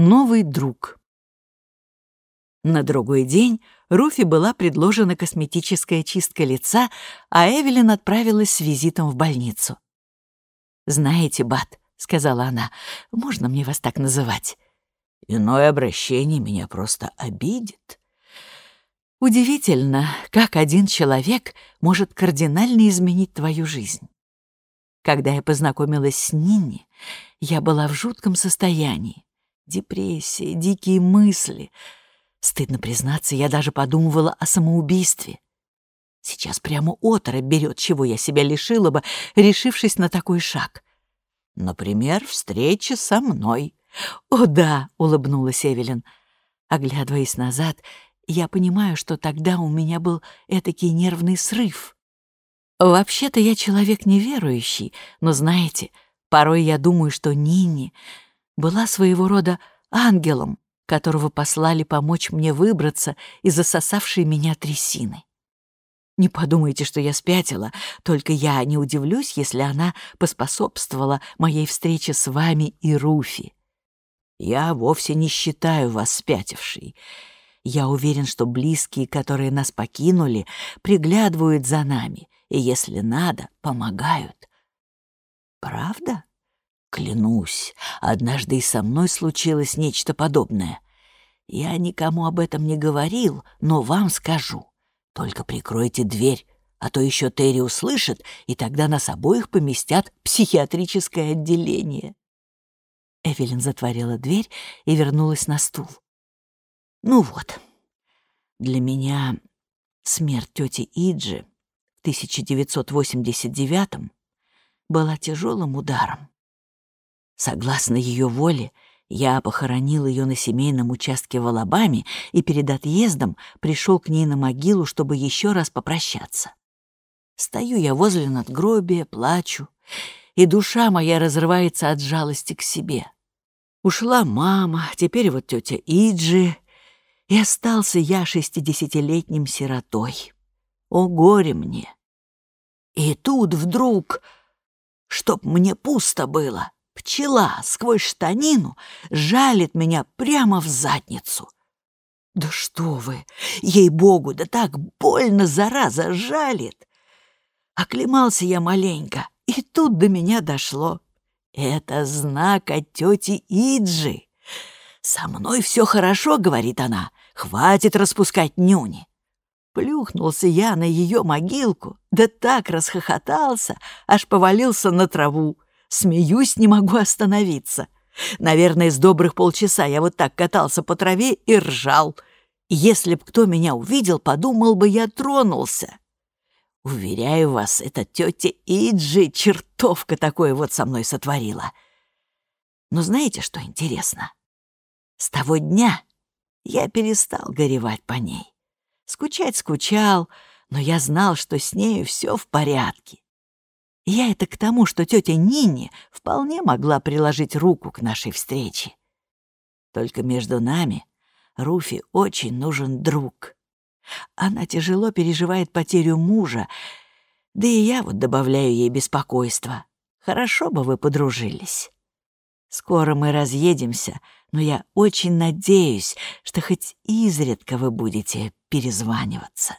Новый друг. На другой день Руфи была предложена косметическая чистка лица, а Эвелин отправилась с визитом в больницу. «Знаете, Бат», — сказала она, — «можно мне вас так называть?» «Иное обращение меня просто обидит». Удивительно, как один человек может кардинально изменить твою жизнь. Когда я познакомилась с Нинни, я была в жутком состоянии. Депрессия, дикие мысли. Стыдно признаться, я даже подумывала о самоубийстве. Сейчас прямо оторопь берет, чего я себя лишила бы, решившись на такой шаг. Например, встреча со мной. «О да», — улыбнулась Эвелин. Оглядываясь назад, я понимаю, что тогда у меня был этакий нервный срыв. Вообще-то я человек неверующий, но знаете, порой я думаю, что Нини была своего рода ангелом, которого послали помочь мне выбраться из засосавшей меня трясины. Не подумайте, что я спятила, только я не удивлюсь, если она поспособствовала моей встрече с вами и Руфи. Я вовсе не считаю вас спятившей. Я уверен, что близкие, которые нас покинули, приглядывают за нами и, если надо, помогают. Правда? Клянусь, однажды и со мной случилось нечто подобное. Я никому об этом не говорил, но вам скажу. Только прикройте дверь, а то еще Терри услышит, и тогда нас обоих поместят в психиатрическое отделение. Эвелин затворила дверь и вернулась на стул. Ну вот, для меня смерть тети Иджи в 1989 была тяжелым ударом. Согласно ее воле, я похоронил ее на семейном участке в Алабаме и перед отъездом пришел к ней на могилу, чтобы еще раз попрощаться. Стою я возле надгробия, плачу, и душа моя разрывается от жалости к себе. Ушла мама, теперь вот тетя Иджи, и остался я шестидесятилетним сиротой. О горе мне! И тут вдруг, чтоб мне пусто было, Пчела сквозь штанину жалит меня прямо в задницу. Да что вы, ей-богу, да так больно, зараза, жалит. Оклемался я маленько, и тут до меня дошло. Это знак от тети Иджи. «Со мной все хорошо», — говорит она, — «хватит распускать нюни». Плюхнулся я на ее могилку, да так расхохотался, аж повалился на траву. Смеюсь, не могу остановиться. Наверное, с добрых полчаса я вот так катался по траве и ржал. Если б кто меня увидел, подумал бы, я тронулся. Уверяю вас, эта тетя Иджи чертовка такое вот со мной сотворила. Но знаете, что интересно? С того дня я перестал горевать по ней. Скучать скучал, но я знал, что с нею все в порядке. Я это к тому, что тетя Нини вполне могла приложить руку к нашей встрече. Только между нами Руфи очень нужен друг. Она тяжело переживает потерю мужа, да и я вот добавляю ей беспокойство. Хорошо бы вы подружились. Скоро мы разъедемся, но я очень надеюсь, что хоть изредка вы будете перезваниваться.